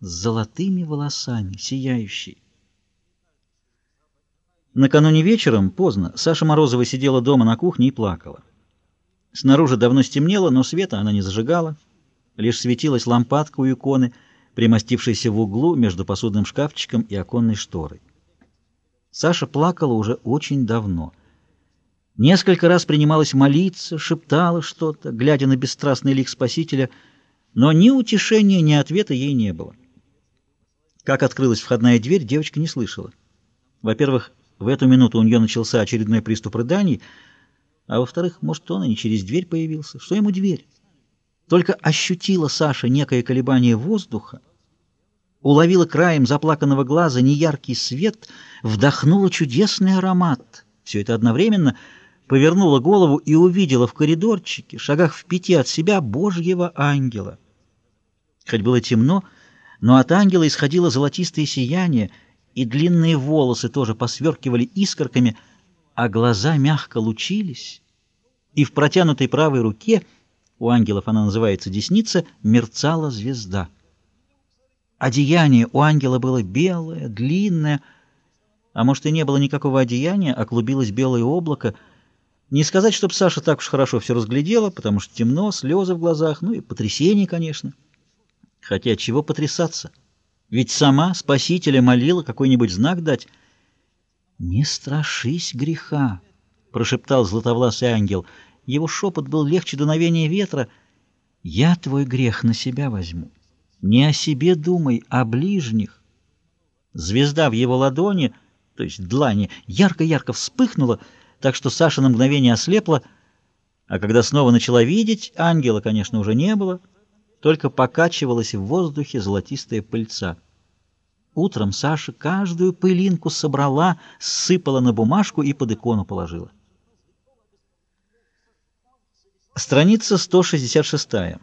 с золотыми волосами, сияющий. Накануне вечером, поздно, Саша Морозова сидела дома на кухне и плакала. Снаружи давно стемнело, но света она не зажигала. Лишь светилась лампадка у иконы, примостившейся в углу между посудным шкафчиком и оконной шторой. Саша плакала уже очень давно. Несколько раз принималась молиться, шептала что-то, глядя на бесстрастный лик Спасителя, но ни утешения, ни ответа ей не было. Как открылась входная дверь, девочка не слышала. Во-первых, в эту минуту у нее начался очередной приступ рыданий, а во-вторых, может, он и не через дверь появился. Что ему дверь? Только ощутила Саша некое колебание воздуха, уловила краем заплаканного глаза неяркий свет, вдохнула чудесный аромат. Все это одновременно повернула голову и увидела в коридорчике, шагах в пяти от себя, Божьего ангела. Хоть было темно, но от ангела исходило золотистое сияние, и длинные волосы тоже посверкивали искорками, а глаза мягко лучились, и в протянутой правой руке, у ангелов она называется десница, мерцала звезда. Одеяние у ангела было белое, длинное, а может и не было никакого одеяния, а клубилось белое облако. Не сказать, чтобы Саша так уж хорошо все разглядела, потому что темно, слезы в глазах, ну и потрясение, конечно. Хотя чего потрясаться? Ведь сама Спасителя молила какой-нибудь знак дать. «Не страшись греха», — прошептал златовласый ангел. Его шепот был легче дуновения ветра. «Я твой грех на себя возьму. Не о себе думай, а о ближних». Звезда в его ладони, то есть длани, ярко-ярко вспыхнула, так что Саша на мгновение ослепла, а когда снова начала видеть, ангела, конечно, уже не было — только покачивалась в воздухе золотистая пыльца. Утром Саша каждую пылинку собрала, сыпала на бумажку и под икону положила. Страница 166.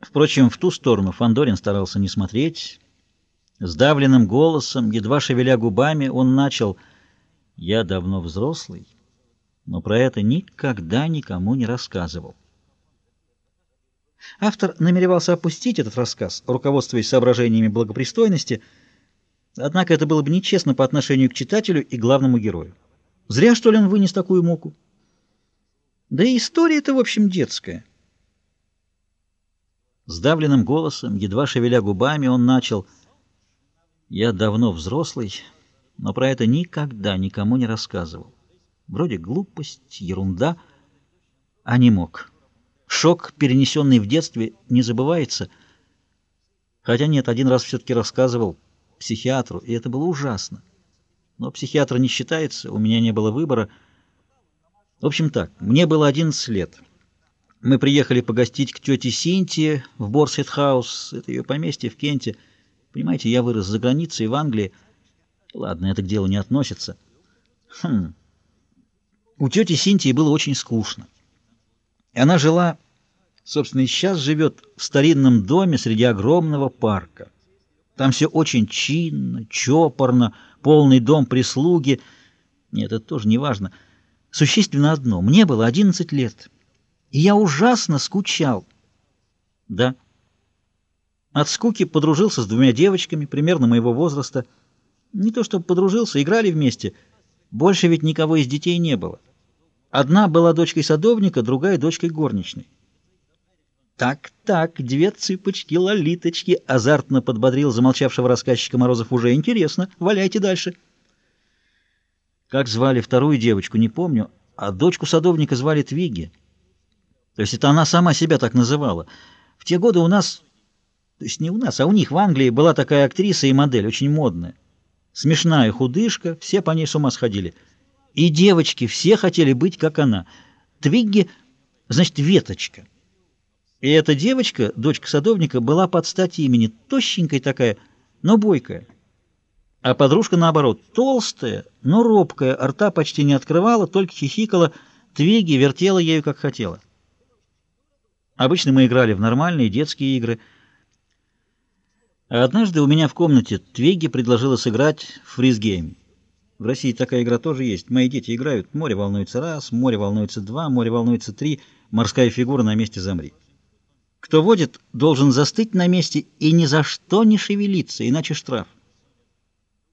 Впрочем, в ту сторону Фандорин старался не смотреть. Сдавленным голосом, едва шевеля губами, он начал «Я давно взрослый, но про это никогда никому не рассказывал». Автор намеревался опустить этот рассказ, руководствуясь соображениями благопристойности, однако это было бы нечестно по отношению к читателю и главному герою. Зря, что ли, он вынес такую муку? Да и история-то, в общем, детская. Сдавленным голосом, едва шевеля губами, он начал «Я давно взрослый, но про это никогда никому не рассказывал. Вроде глупость, ерунда, а не мог». Шок, перенесенный в детстве, не забывается. Хотя нет, один раз все-таки рассказывал психиатру, и это было ужасно. Но психиатр не считается, у меня не было выбора. В общем так, мне было 11 лет. Мы приехали погостить к тете Синтии в Борсет-хаус, это ее поместье в Кенте. Понимаете, я вырос за границей, в Англии. Ладно, это к делу не относится. Хм. У тети Синтии было очень скучно. И она жила, собственно, и сейчас живет в старинном доме среди огромного парка. Там все очень чинно, чопорно, полный дом прислуги. Нет, это тоже не важно. Существенно одно. Мне было 11 лет, и я ужасно скучал. Да. От скуки подружился с двумя девочками, примерно моего возраста. Не то чтобы подружился, играли вместе. Больше ведь никого из детей не было. Одна была дочкой садовника, другая — дочкой горничной. «Так-так, две цыпочки, лолиточки!» — азартно подбодрил замолчавшего рассказчика Морозов. «Уже интересно. Валяйте дальше». Как звали вторую девочку, не помню, а дочку садовника звали Твиги. То есть это она сама себя так называла. В те годы у нас, то есть не у нас, а у них в Англии была такая актриса и модель, очень модная. Смешная худышка, все по ней с ума сходили — и девочки все хотели быть, как она. Твигги, значит, веточка. И эта девочка, дочка садовника, была под стать имени, тощенькая такая, но бойкая. А подружка, наоборот, толстая, но робкая, рта почти не открывала, только хихикала, Твиги вертела ею, как хотела. Обычно мы играли в нормальные детские игры. А однажды у меня в комнате Твиги предложила сыграть в фризгейм. В России такая игра тоже есть. Мои дети играют. Море волнуется раз, море волнуется два, море волнуется три. Морская фигура на месте замри. Кто водит, должен застыть на месте и ни за что не шевелиться, иначе штраф.